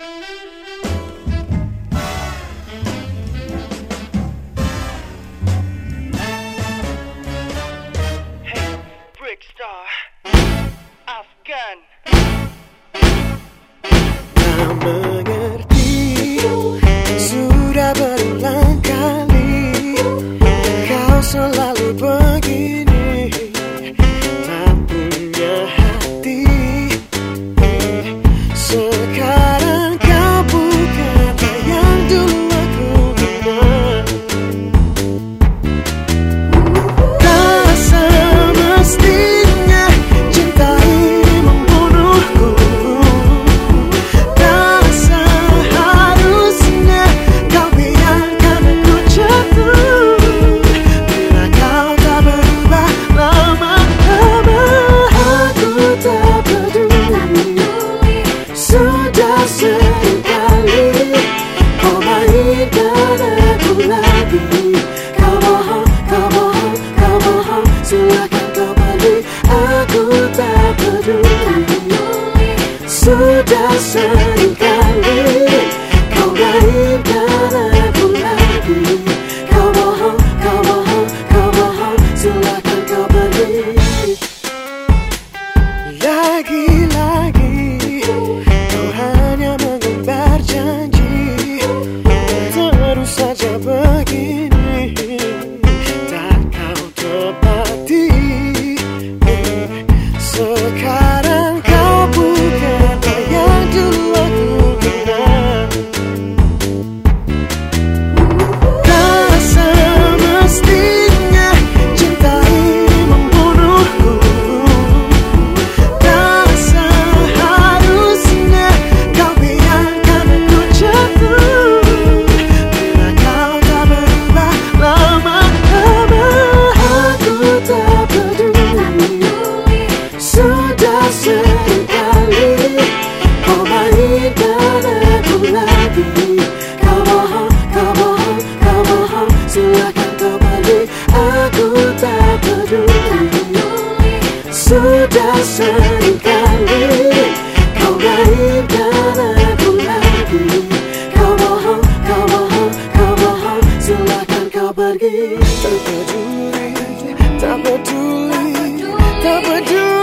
Hey, brick star, Afghan. Sudah sering kali kau baik. Silakan kau pergi Aku tak peduli Sudah sering kali Kau gaib dan aku lagi Kau bohong, kau bohong, kau bohong Silakan kau pergi Tak peduli Tak peduli Tak peduli.